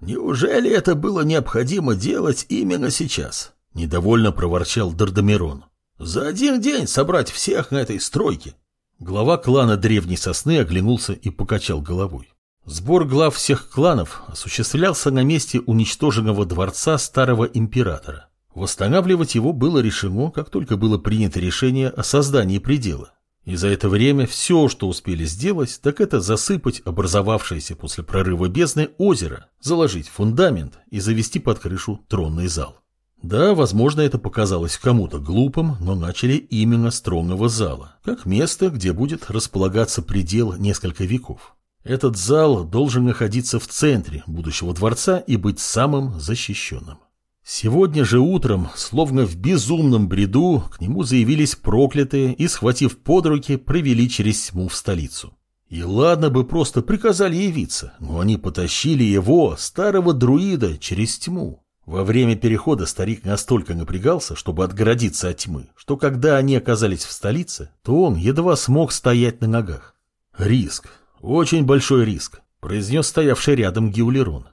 Неужели это было необходимо делать именно сейчас? Недовольно проворчал Дардамирон. За один день собрать всех на этой стройке. Глава клана Древней Сосны оглянулся и покачал головой. Сбор глав всех кланов осуществлялся на месте уничтоженного дворца старого императора. Восстанавливать его было решено, как только было принято решение о создании предела. И за это время все, что успели сделать, так это засыпать образовавшееся после прорыва бездны озеро, заложить фундамент и завести под крышу тронный зал. Да, возможно, это показалось кому-то глупым, но начали именно с тронного зала, как место, где будет располагаться предел несколько веков. Этот зал должен находиться в центре будущего дворца и быть самым защищенным. Сегодня же утром, словно в безумном бреду, к нему заявились проклятые и, схватив под руки, провели через тьму в столицу. И ладно бы просто приказали явиться, но они потащили его, старого друида, через тьму. Во время перехода старик настолько напрягался, чтобы отгородиться от тьмы, что когда они оказались в столице, то он едва смог стоять на ногах. «Риск, очень большой риск», — произнес стоявший рядом Геулерон.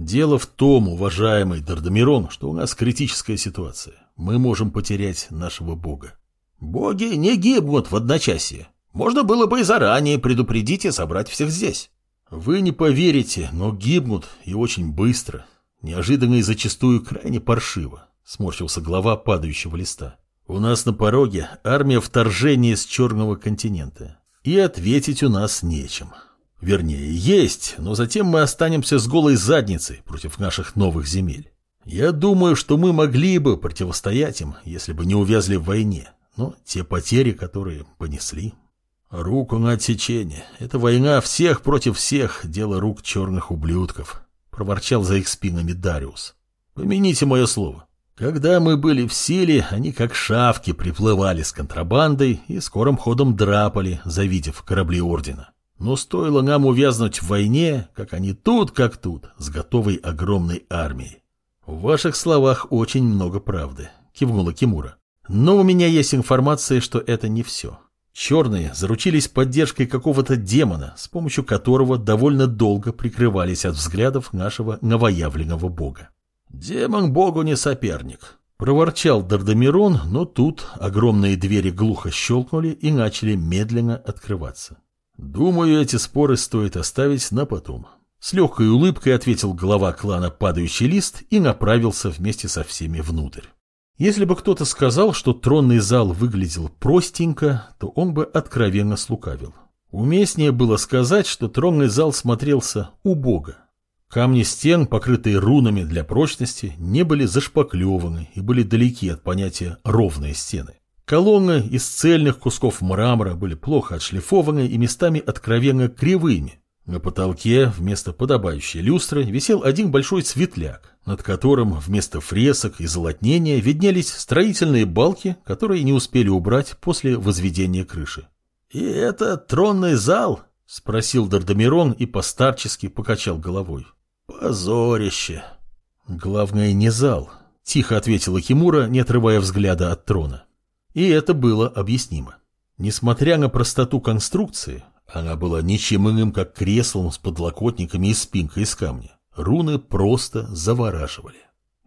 Дело в том, уважаемый Дардамирон, что у нас критическая ситуация. Мы можем потерять нашего бога. Боги не гибнут в одночасье. Можно было бы и заранее предупредить и собрать всех здесь. Вы не поверите, но гибнут и очень быстро. Неожиданно и зачастую крайне паршиво, сморщился глава падающего листа. У нас на пороге армия вторжения с черного континента. И ответить у нас нечем. Вернее, есть, но затем мы останемся с голой задницей против наших новых земель. Я думаю, что мы могли бы противостоять им, если бы не увязли в войне. Но те потери, которые понесли... Руку на отсечение. Это война всех против всех, дело рук черных ублюдков. Проворчал за их спинами Дариус. Помяните мое слово. Когда мы были в силе, они как шавки приплывали с контрабандой и скорым ходом драпали, завидев корабли Ордена. Но стоило нам увязнуть в войне, как они тут как тут, с готовой огромной армией. В ваших словах очень много правды, кивнула Кимура. Но у меня есть информация, что это не все. Черные заручились поддержкой какого-то демона, с помощью которого довольно долго прикрывались от взглядов нашего новоявленного бога. «Демон богу не соперник», — проворчал Дардамирон, но тут огромные двери глухо щелкнули и начали медленно открываться. Думаю, эти споры стоит оставить на потом. С легкой улыбкой ответил глава клана «Падающий лист» и направился вместе со всеми внутрь. Если бы кто-то сказал, что тронный зал выглядел простенько, то он бы откровенно слукавил. Уместнее было сказать, что тронный зал смотрелся убого. Камни стен, покрытые рунами для прочности, не были зашпаклеваны и были далеки от понятия «ровные стены». Колонны из цельных кусков мрамора были плохо отшлифованы и местами откровенно кривыми. На потолке вместо подобающей люстры висел один большой светляк, над которым вместо фресок и золотнения виднелись строительные балки, которые не успели убрать после возведения крыши. «И это тронный зал?» — спросил Дардамирон и постарчески покачал головой. «Позорище!» «Главное, не зал», — тихо ответила Кимура, не отрывая взгляда от трона. И это было объяснимо. Несмотря на простоту конструкции, она была ничем иным, как креслом с подлокотниками и спинкой из камня. Руны просто завораживали.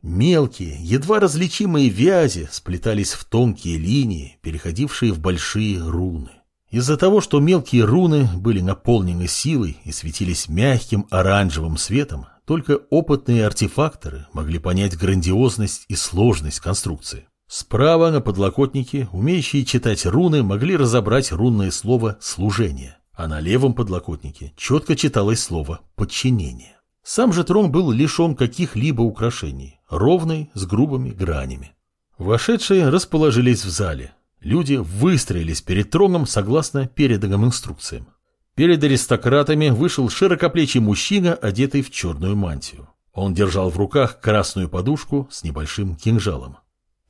Мелкие, едва различимые вязи сплетались в тонкие линии, переходившие в большие руны. Из-за того, что мелкие руны были наполнены силой и светились мягким оранжевым светом, только опытные артефакторы могли понять грандиозность и сложность конструкции. Справа на подлокотнике умеющие читать руны могли разобрать рунное слово «служение», а на левом подлокотнике четко читалось слово «подчинение». Сам же трон был лишен каких-либо украшений, ровный, с грубыми гранями. Вошедшие расположились в зале. Люди выстроились перед троном согласно переданным инструкциям. Перед аристократами вышел широкоплечий мужчина, одетый в черную мантию. Он держал в руках красную подушку с небольшим кинжалом.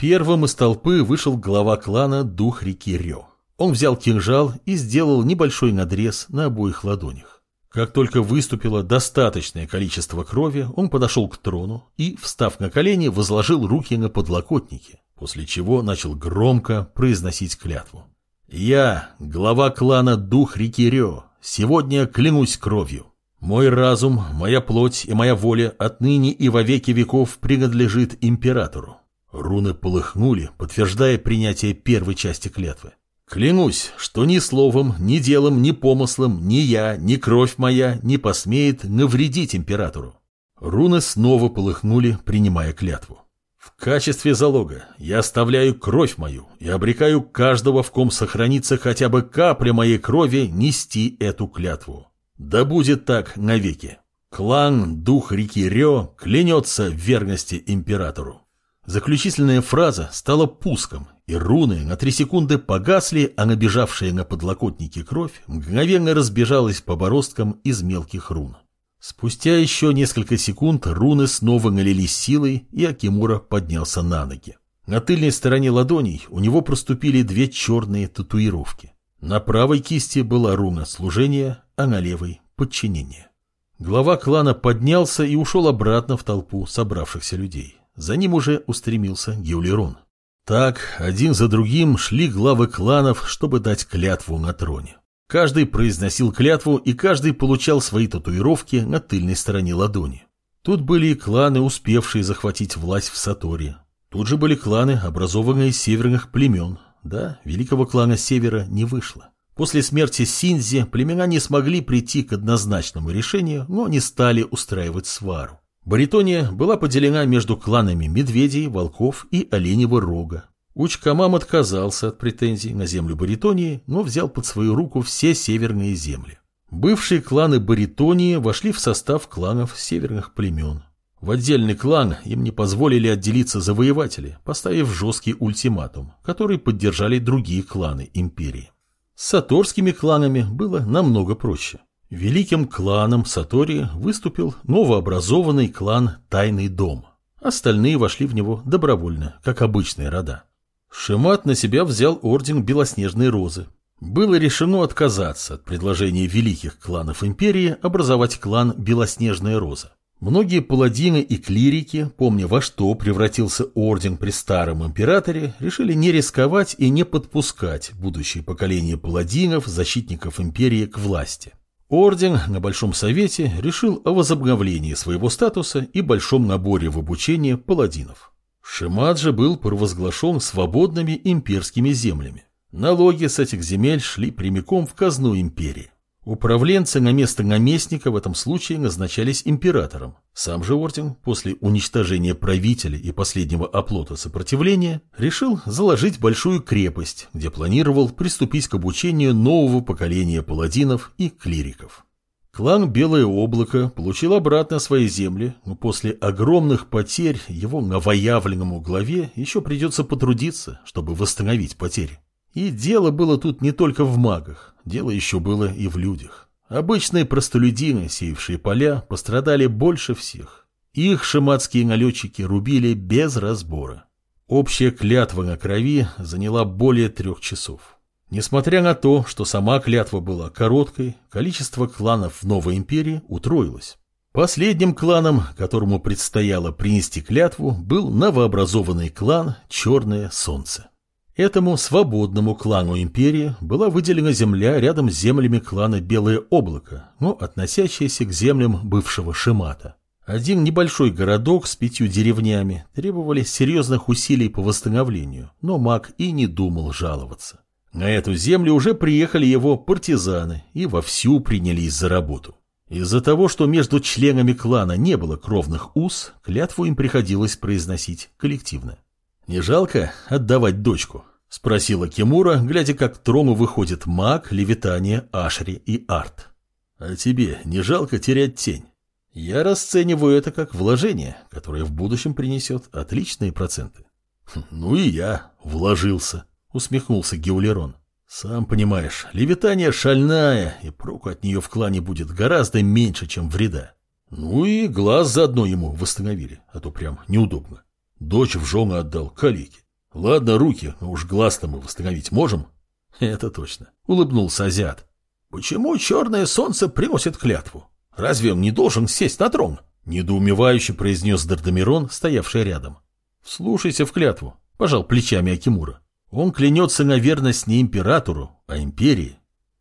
Первым из толпы вышел глава клана Дух реки Рё. Он взял кинжал и сделал небольшой надрез на обоих ладонях. Как только выступило достаточное количество крови, он подошел к трону и, встав на колени, возложил руки на подлокотники, после чего начал громко произносить клятву. «Я, глава клана Дух реки Рё, сегодня клянусь кровью. Мой разум, моя плоть и моя воля отныне и во веки веков принадлежит императору. Руны полыхнули, подтверждая принятие первой части клятвы. Клянусь, что ни словом, ни делом, ни помыслом, ни я, ни кровь моя не посмеет навредить императору. Руны снова полыхнули, принимая клятву. В качестве залога я оставляю кровь мою и обрекаю каждого, в ком сохранится хотя бы капля моей крови, нести эту клятву. Да будет так навеки. Клан Дух реки Рё клянется в верности императору. Заключительная фраза стала пуском, и руны на три секунды погасли, а набежавшая на подлокотники кровь мгновенно разбежалась по бороздкам из мелких рун. Спустя еще несколько секунд руны снова налились силой, и Акимура поднялся на ноги. На тыльной стороне ладоней у него проступили две черные татуировки. На правой кисти была руна служения, а на левой – подчинение. Глава клана поднялся и ушел обратно в толпу собравшихся людей. За ним уже устремился Геулерон. Так, один за другим шли главы кланов, чтобы дать клятву на троне. Каждый произносил клятву, и каждый получал свои татуировки на тыльной стороне ладони. Тут были и кланы, успевшие захватить власть в Саторе. Тут же были кланы, образованные из северных племен. Да, великого клана Севера не вышло. После смерти Синзи племена не смогли прийти к однозначному решению, но не стали устраивать свару. Баритония была поделена между кланами медведей, волков и оленевого рога. Учкамам отказался от претензий на землю Баритонии, но взял под свою руку все северные земли. Бывшие кланы Баритонии вошли в состав кланов северных племен. В отдельный клан им не позволили отделиться завоеватели, поставив жесткий ультиматум, который поддержали другие кланы империи. С саторскими кланами было намного проще. Великим кланом Сатори выступил новообразованный клан Тайный Дом. Остальные вошли в него добровольно, как обычные рода. Шимат на себя взял орден Белоснежной Розы. Было решено отказаться от предложения великих кланов империи образовать клан Белоснежная Роза. Многие паладины и клирики, помня во что превратился орден при старом императоре, решили не рисковать и не подпускать будущее поколение паладинов, защитников империи к власти. Орден на Большом Совете решил о возобновлении своего статуса и большом наборе в обучение паладинов. Шимаджи был провозглашен свободными имперскими землями. Налоги с этих земель шли прямиком в казну империи. Управленцы на место наместника в этом случае назначались императором. Сам же орден, после уничтожения правителя и последнего оплота сопротивления, решил заложить большую крепость, где планировал приступить к обучению нового поколения паладинов и клириков. Клан Белое Облако получил обратно свои земли, но после огромных потерь его новоявленному главе еще придется потрудиться, чтобы восстановить потери. И дело было тут не только в магах, дело еще было и в людях. Обычные простолюдины, сеявшие поля, пострадали больше всех. Их шаматские налетчики рубили без разбора. Общая клятва на крови заняла более трех часов. Несмотря на то, что сама клятва была короткой, количество кланов в новой империи утроилось. Последним кланом, которому предстояло принести клятву, был новообразованный клан «Черное солнце». Этому свободному клану империи была выделена земля рядом с землями клана Белое облако, но относящаяся к землям бывшего Шимата. Один небольшой городок с пятью деревнями требовали серьезных усилий по восстановлению, но маг и не думал жаловаться. На эту землю уже приехали его партизаны и вовсю принялись за работу. Из-за того, что между членами клана не было кровных уз, клятву им приходилось произносить коллективно. «Не жалко отдавать дочку?» — спросила Кимура, глядя, как к трону выходит маг, левитание, ашри и арт. «А тебе не жалко терять тень?» «Я расцениваю это как вложение, которое в будущем принесет отличные проценты». «Хм, «Ну и я вложился», — усмехнулся Геулерон. «Сам понимаешь, левитание шальная, и проку от нее в клане будет гораздо меньше, чем вреда. Ну и глаз заодно ему восстановили, а то прям неудобно». Дочь в жены отдал, калики. Ладно, руки, но уж глаз-то мы восстановить можем? Это точно, улыбнулся азиат. Почему черное солнце приносит клятву? Разве он не должен сесть на трон? Недоумевающе произнес Дардамирон, стоявший рядом. Вслушайся в клятву, пожал плечами Акимура. Он клянется на верность не императору, а империи.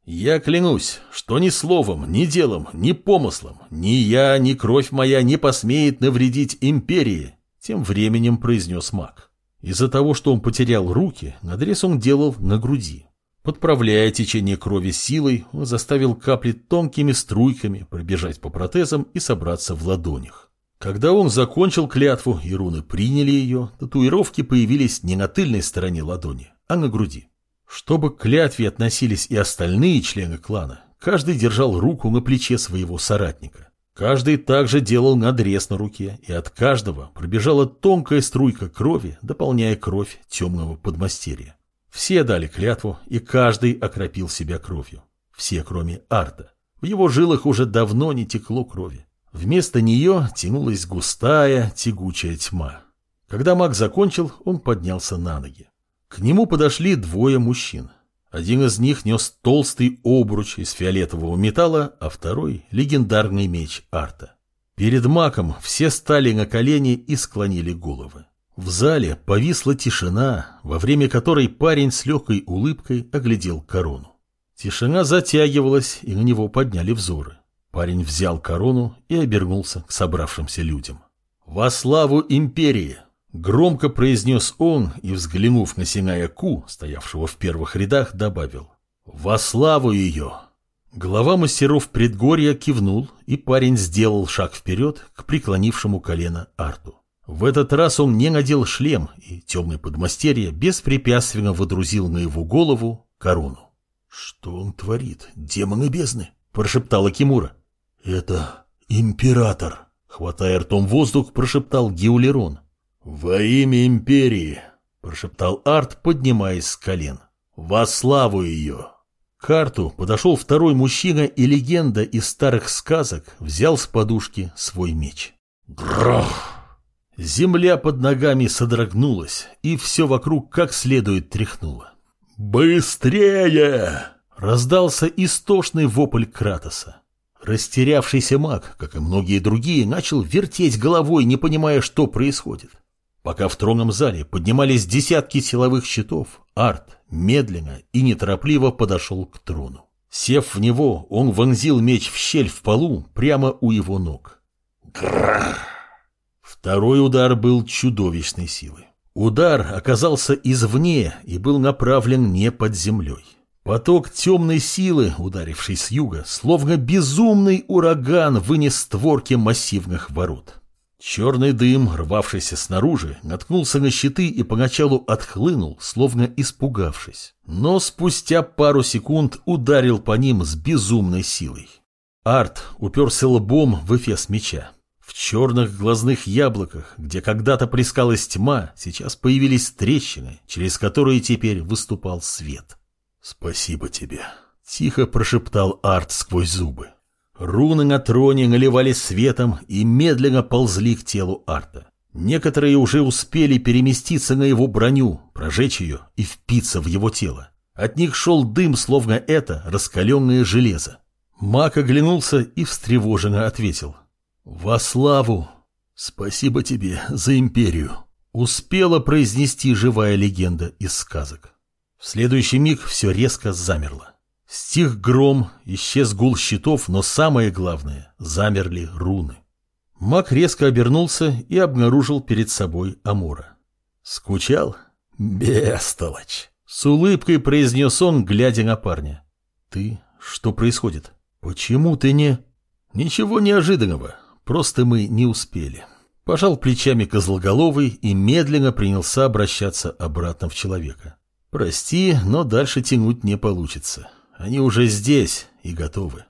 Я клянусь, что ни словом, ни делом, ни помыслом, ни я, ни кровь моя не посмеет навредить империи, тем временем произнес маг. Из-за того, что он потерял руки, надрез он делал на груди. Подправляя течение крови силой, он заставил капли тонкими струйками пробежать по протезам и собраться в ладонях. Когда он закончил клятву и руны приняли ее, татуировки появились не на тыльной стороне ладони, а на груди. Чтобы к клятве относились и остальные члены клана, каждый держал руку на плече своего соратника. Каждый также делал надрез на руке, и от каждого пробежала тонкая струйка крови, дополняя кровь темного подмастерья. Все дали клятву, и каждый окропил себя кровью. Все, кроме Арта. В его жилах уже давно не текло крови. Вместо нее тянулась густая, тягучая тьма. Когда маг закончил, он поднялся на ноги. К нему подошли двое мужчин. Один из них нес толстый обруч из фиолетового металла, а второй — легендарный меч Арта. Перед маком все стали на колени и склонили головы. В зале повисла тишина, во время которой парень с легкой улыбкой оглядел корону. Тишина затягивалась, и на него подняли взоры. Парень взял корону и обернулся к собравшимся людям. «Во славу империи!» — громко произнес он и, взглянув на Синая Ку, стоявшего в первых рядах, добавил. «Во славу ее!» Глава мастеров предгорья кивнул, и парень сделал шаг вперед к преклонившему колено Арту. В этот раз он не надел шлем, и темный подмастерье беспрепятственно водрузил на его голову корону. «Что он творит, демоны бездны?» – прошептала Кимура. «Это император!» — хватая ртом воздух, прошептал Геулерон. «Во имя империи!» — прошептал Арт, поднимаясь с колен. «Во славу ее!» К Арту подошел второй мужчина, и легенда из старых сказок взял с подушки свой меч. Грох! Земля под ногами содрогнулась, и все вокруг как следует тряхнуло. «Быстрее!» — раздался истошный вопль Кратоса. Растерявшийся маг, как и многие другие, начал вертеть головой, не понимая, что происходит. Пока в тронном зале поднимались десятки силовых щитов, Арт медленно и неторопливо подошел к трону. Сев в него, он вонзил меч в щель в полу прямо у его ног. Грррр! Второй удар был чудовищной силы. Удар оказался извне и был направлен не под землей. Поток темной силы, ударивший с юга, словно безумный ураган вынес створки массивных ворот. Черный дым, рвавшийся снаружи, наткнулся на щиты и поначалу отхлынул, словно испугавшись. Но спустя пару секунд ударил по ним с безумной силой. Арт уперся лбом в эфес меча. В черных глазных яблоках, где когда-то плескалась тьма, сейчас появились трещины, через которые теперь выступал свет. «Спасибо тебе», — тихо прошептал Арт сквозь зубы. Руны на троне наливались светом и медленно ползли к телу Арта. Некоторые уже успели переместиться на его броню, прожечь ее и впиться в его тело. От них шел дым, словно это раскаленное железо. Мак оглянулся и встревоженно ответил. «Во славу! Спасибо тебе за империю!» Успела произнести живая легенда из сказок. В следующий миг все резко замерло. Стих гром, исчез гул щитов, но самое главное — замерли руны. Маг резко обернулся и обнаружил перед собой Амура. «Скучал? Бестолочь!» С улыбкой произнес он, глядя на парня. «Ты? Что происходит? Почему ты не...» «Ничего неожиданного, просто мы не успели». Пожал плечами козлоголовый и медленно принялся обращаться обратно в человека. Прости, но дальше тянуть не получится. Они уже здесь и готовы.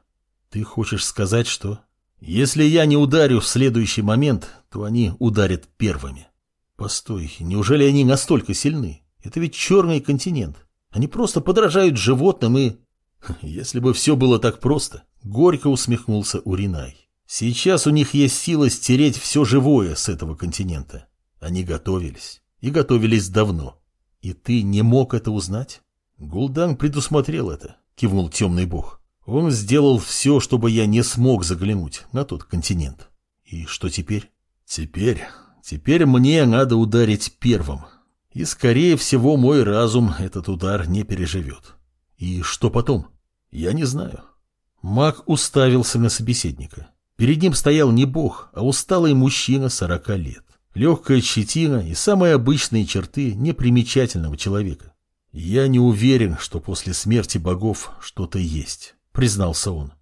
Ты хочешь сказать, что... Если я не ударю в следующий момент, то они ударят первыми. Постой, неужели они настолько сильны? Это ведь черный континент. Они просто подражают животным и... Если бы все было так просто, горько усмехнулся Уринай. Сейчас у них есть сила стереть все живое с этого континента. Они готовились. И готовились давно. «И ты не мог это узнать?» «Гул'дан предусмотрел это», — кивнул темный бог. «Он сделал все, чтобы я не смог заглянуть на тот континент. И что теперь?» «Теперь... Теперь мне надо ударить первым. И, скорее всего, мой разум этот удар не переживет. И что потом?» Я не знаю. Маг уставился на собеседника. Перед ним стоял не бог, а усталый мужчина сорока лет. Легкая щетина и самые обычные черты непримечательного человека. «Я не уверен, что после смерти богов что-то есть», — признался он.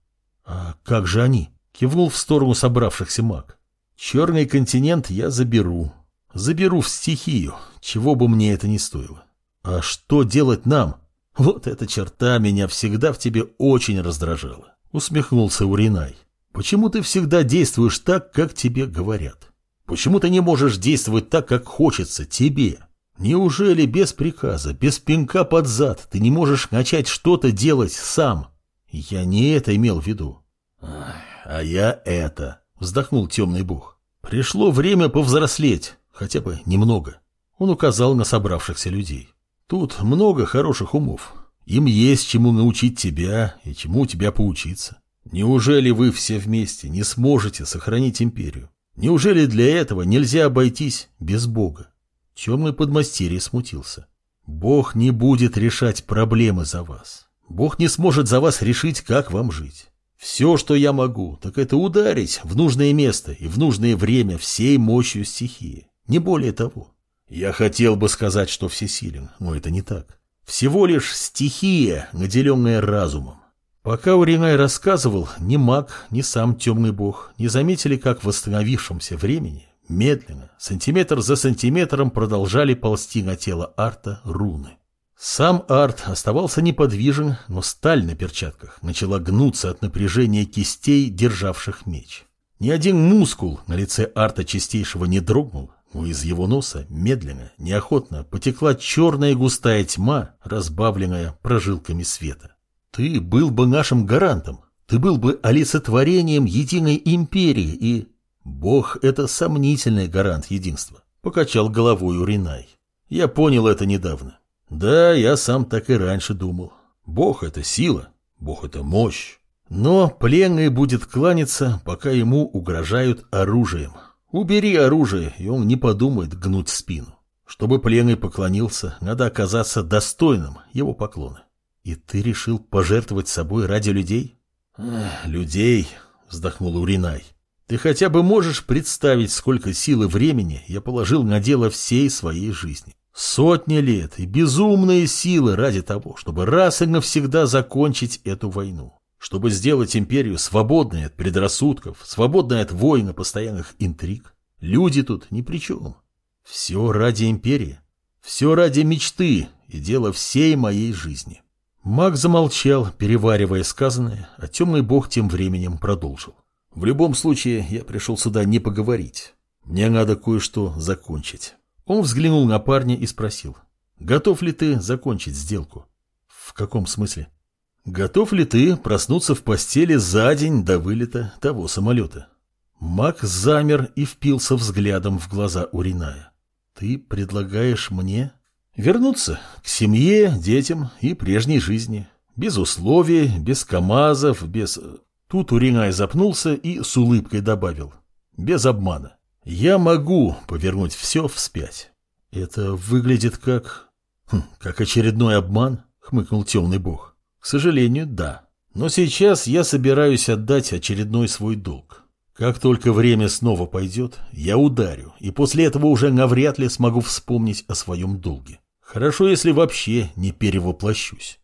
«А как же они?» — кивнул в сторону собравшихся маг. «Черный континент я заберу. Заберу в стихию, чего бы мне это ни стоило. А что делать нам? Вот эта черта меня всегда в тебе очень раздражала», — усмехнулся Уринай. «Почему ты всегда действуешь так, как тебе говорят?» Почему ты не можешь действовать так, как хочется тебе? Неужели без приказа, без пинка под зад ты не можешь начать что-то делать сам? Я не это имел в виду. А я это, вздохнул темный бог. Пришло время повзрослеть, хотя бы немного. Он указал на собравшихся людей. Тут много хороших умов. Им есть чему научить тебя и чему тебя поучиться. Неужели вы все вместе не сможете сохранить империю? Неужели для этого нельзя обойтись без Бога? Темный подмастерье смутился. Бог не будет решать проблемы за вас. Бог не сможет за вас решить, как вам жить. Все, что я могу, так это ударить в нужное место и в нужное время всей мощью стихии. Не более того. Я хотел бы сказать, что всесилен, но это не так. Всего лишь стихия, наделенная разумом. Пока Уринай рассказывал, ни маг, ни сам темный бог не заметили, как в восстановившемся времени медленно, сантиметр за сантиметром продолжали ползти на тело Арта руны. Сам Арт оставался неподвижен, но сталь на перчатках начала гнуться от напряжения кистей, державших меч. Ни один мускул на лице Арта Чистейшего не дрогнул, но из его носа медленно, неохотно потекла черная густая тьма, разбавленная прожилками света. Ты был бы нашим гарантом, ты был бы олицетворением единой империи и... Бог — это сомнительный гарант единства, — покачал головой Уринай. Я понял это недавно. Да, я сам так и раньше думал. Бог — это сила, Бог — это мощь. Но пленный будет кланяться, пока ему угрожают оружием. Убери оружие, и он не подумает гнуть спину. Чтобы пленный поклонился, надо оказаться достойным его поклона. «И ты решил пожертвовать собой ради людей?» «Людей», — вздохнул Уринай. «Ты хотя бы можешь представить, сколько сил и времени я положил на дело всей своей жизни? Сотни лет и безумные силы ради того, чтобы раз и навсегда закончить эту войну, чтобы сделать империю свободной от предрассудков, свободной от войн и постоянных интриг. Люди тут ни при чем. Все ради империи, все ради мечты и дело всей моей жизни». Маг замолчал, переваривая сказанное, а темный бог тем временем продолжил. В любом случае, я пришел сюда не поговорить. Мне надо кое-что закончить. Он взглянул на парня и спросил. Готов ли ты закончить сделку? В каком смысле? Готов ли ты проснуться в постели за день до вылета того самолета? Маг замер и впился взглядом в глаза Уриная. Ты предлагаешь мне Вернуться к семье, детям и прежней жизни. Без условий, без КАМАЗов, без... Тут Уринай запнулся и с улыбкой добавил. Без обмана. Я могу повернуть все вспять. Это выглядит как... Хм, как очередной обман, хмыкнул темный бог. К сожалению, да. Но сейчас я собираюсь отдать очередной свой долг. Как только время снова пойдет, я ударю, и после этого уже навряд ли смогу вспомнить о своем долге. Хорошо, если вообще не перевоплощусь.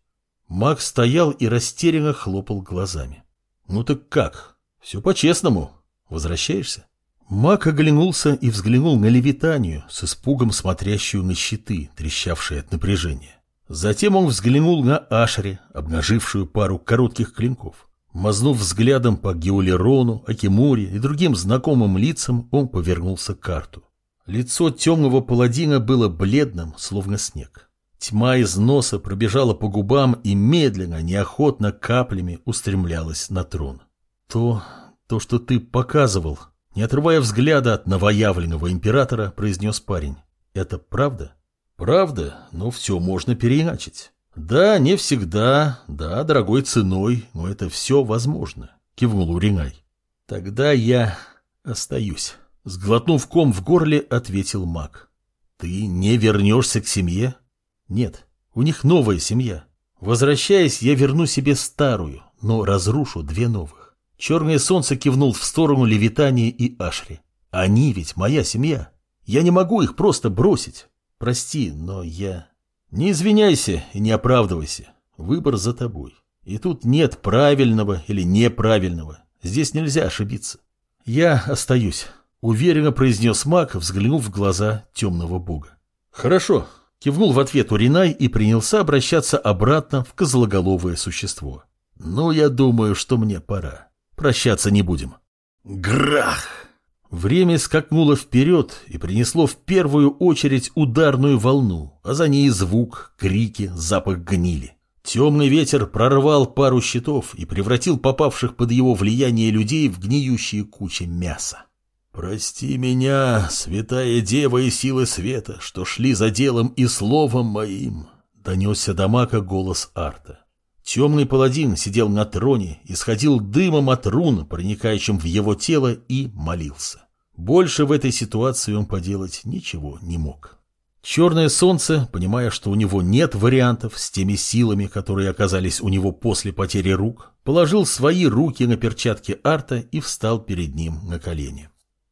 Макс стоял и растерянно хлопал глазами. Ну так как? Все по-честному. Возвращаешься? Мак оглянулся и взглянул на Левитанию, с испугом смотрящую на щиты, трещавшие от напряжения. Затем он взглянул на Ашри, обнажившую пару коротких клинков. Мазнув взглядом по Геолерону, Акимуре и другим знакомым лицам, он повернулся к карту. Лицо темного паладина было бледным, словно снег. Тьма из носа пробежала по губам и медленно, неохотно каплями устремлялась на трон. То, то, что ты показывал, не отрывая взгляда от новоявленного императора, произнес парень. Это правда? Правда, но все можно переиначить. «Да, не всегда, да, дорогой ценой, но это все возможно», — кивнул Уринай. «Тогда я остаюсь», — сглотнув ком в горле, ответил маг. «Ты не вернешься к семье?» «Нет, у них новая семья. Возвращаясь, я верну себе старую, но разрушу две новых. Черное солнце кивнул в сторону Левитания и Ашри. Они ведь моя семья. Я не могу их просто бросить. Прости, но я... Не извиняйся и не оправдывайся. Выбор за тобой. И тут нет правильного или неправильного. Здесь нельзя ошибиться. Я остаюсь, уверенно произнес маг, взглянув в глаза темного бога. Хорошо, кивнул в ответ Уринай и принялся обращаться обратно в козлоголовое существо. Ну, я думаю, что мне пора. Прощаться не будем. Грах! Время скакнуло вперед и принесло в первую очередь ударную волну, а за ней звук, крики, запах гнили. Темный ветер прорвал пару щитов и превратил попавших под его влияние людей в гниющие кучи мяса. «Прости меня, святая дева и силы света, что шли за делом и словом моим», — донесся до мака голос Арта. Темный паладин сидел на троне, исходил дымом от рун, проникающим в его тело, и молился. Больше в этой ситуации он поделать ничего не мог. Черное солнце, понимая, что у него нет вариантов с теми силами, которые оказались у него после потери рук, положил свои руки на перчатки Арта и встал перед ним на колени.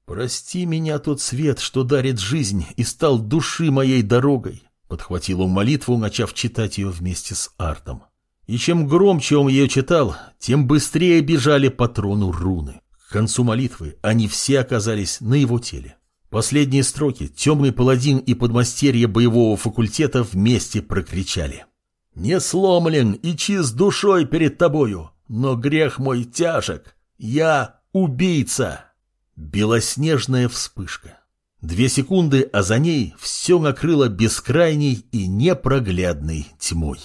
«Прости меня тот свет, что дарит жизнь и стал души моей дорогой», подхватил он молитву, начав читать ее вместе с Артом. И чем громче он ее читал, тем быстрее бежали по трону руны. К концу молитвы они все оказались на его теле. Последние строки темный паладин и подмастерье боевого факультета вместе прокричали. «Не сломлен и чист душой перед тобою, но грех мой тяжек. Я убийца!» Белоснежная вспышка. Две секунды, а за ней все накрыло бескрайней и непроглядной тьмой.